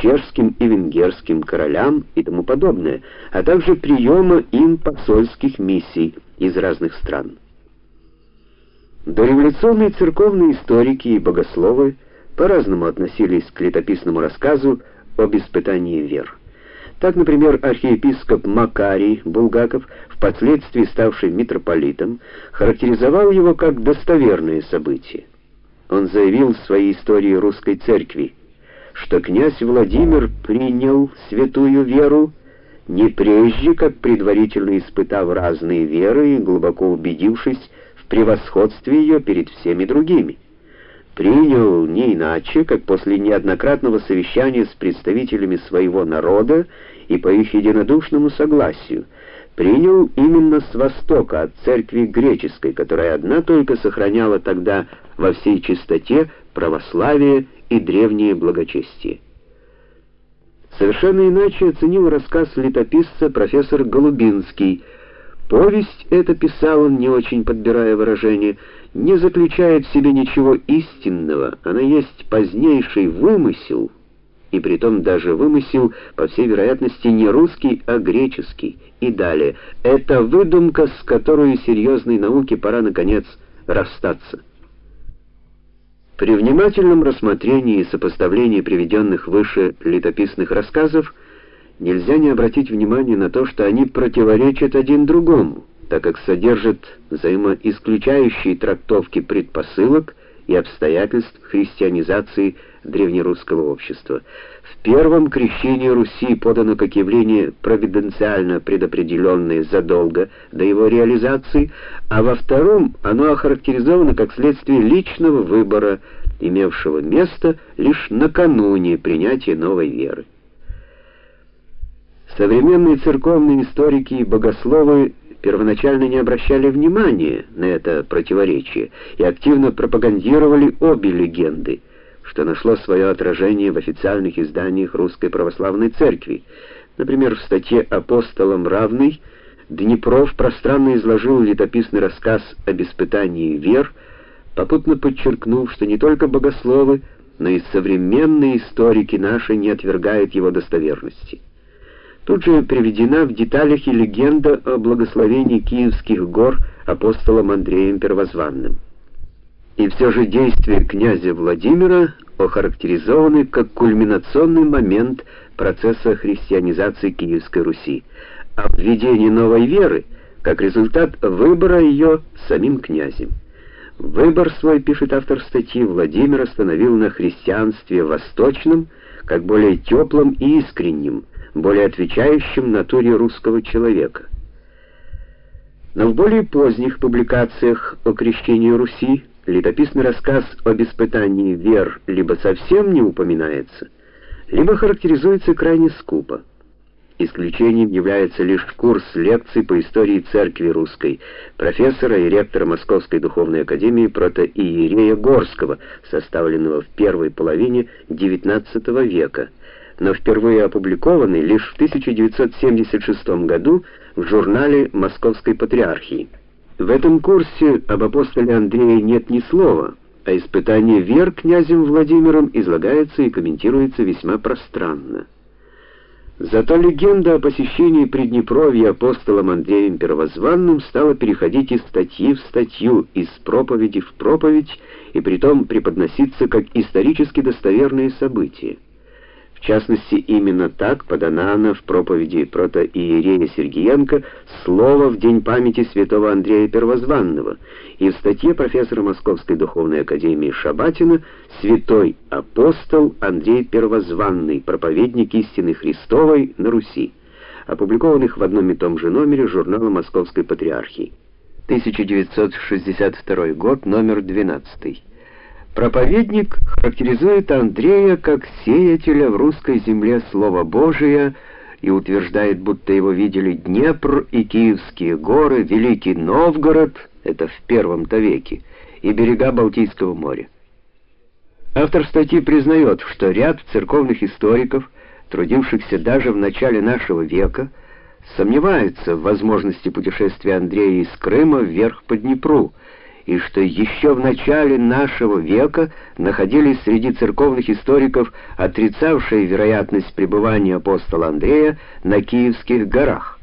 чешским и венгерским королям и тому подобное, а также приема им посольских миссий из разных стран. Дореволюционные церковные историки и богословы по-разному относились к летописному рассказу об испытании вер. Так, например, архиепископ Макарий Булгаков, впоследствии ставший митрополитом, характеризовал его как достоверное событие. Он заявил в своей истории русской церкви, что князь Владимир принял святую веру не прежде, как предварительно испытав разные веры и глубоко убедившись в превосходстве ее перед всеми другими. Принял не иначе, как после неоднократного совещания с представителями своего народа и по их единодушному согласию, принял именно с востока, от церкви греческой, которая одна только сохраняла тогда во всей чистоте православие и древнее благочестие. Совершенно иначе оценил рассказ летописца профессор Голубинский. Повесть эта писал он, не очень подбирая выражения, не заключает в себе ничего истинного, она есть позднейший вымысел, и притом даже вымысел, по всей вероятности, не русский, а греческий. И далее, это выдумка, с которой серьезной науке пора, наконец, расстаться. При внимательном рассмотрении и сопоставлении приведенных выше летописных рассказов нельзя не обратить внимание на то, что они противоречат один другому, так как содержат взаимоисключающие трактовки предпосылок и обстоятельств христианизации древнерусского общества. В первом крещении Руси подано как явление провиденциально предопределенное задолго до его реализации, а во втором оно охарактеризовано как следствие личного выбора, имевшего место лишь накануне принятия новой веры. Современные церковные историки и богословы первоначально не обращали внимания на это противоречие и активно пропагандировали обе легенды, что нашло свое отражение в официальных изданиях Русской православной церкви. Например, в статье Апостолам равный Днепров пространно изложил летописный рассказ об испытании вер, попутно подчеркнув, что не только богословы, но и современные историки наши не отвергают его достоверности. Тут же приведена в деталях и легенда о благословении Киевских гор апостолом Андреем Первозванным. И все же действия князя Владимира охарактеризованы как кульминационный момент процесса христианизации Киевской Руси, а введение новой веры как результат выбора ее самим князем. Выбор свой, пишет автор статьи, Владимир остановил на христианстве восточном, как более теплым и искренним, более отвечающим натуре русского человека. Но в более поздних публикациях о крещении Руси летописный рассказ об испытании вер либо совсем не упоминается, либо характеризуется крайне скупо. Исключением является лишь курс лекций по истории церкви русской профессора и ректора Московской духовной академии протоиерея Горского, составленного в первой половине XIX века но впервые опубликованный лишь в 1976 году в журнале Московской патриархии. В этом курсе об апостоле Андрее нет ни слова, а испытание вер князем Владимиром излагается и комментируется весьма пространно. Зато легенда о посещении Приднепровья апостолом Андреем Первозванным стала переходить из статьи в статью, из проповеди в проповедь, и притом преподноситься как исторически достоверные события. В частности, именно так подана она в проповеди протоиерея Сергиенко «Слово в день памяти святого Андрея Первозванного» и в статье профессора Московской духовной академии Шабатина «Святой апостол Андрей Первозванный, проповедник истины Христовой на Руси», опубликованных в одном и том же номере журнала Московской Патриархии. 1962 год, номер 12. Проповедник характеризует Андрея как сеятеля в русской земле Слова Божия и утверждает, будто его видели Днепр и Киевские горы, Великий Новгород, это в первом-то веке, и берега Балтийского моря. Автор статьи признает, что ряд церковных историков, трудившихся даже в начале нашего века, сомневаются в возможности путешествия Андрея из Крыма вверх по Днепру, и что еще в начале нашего века находились среди церковных историков, отрицавшие вероятность пребывания апостола Андрея на Киевских горах.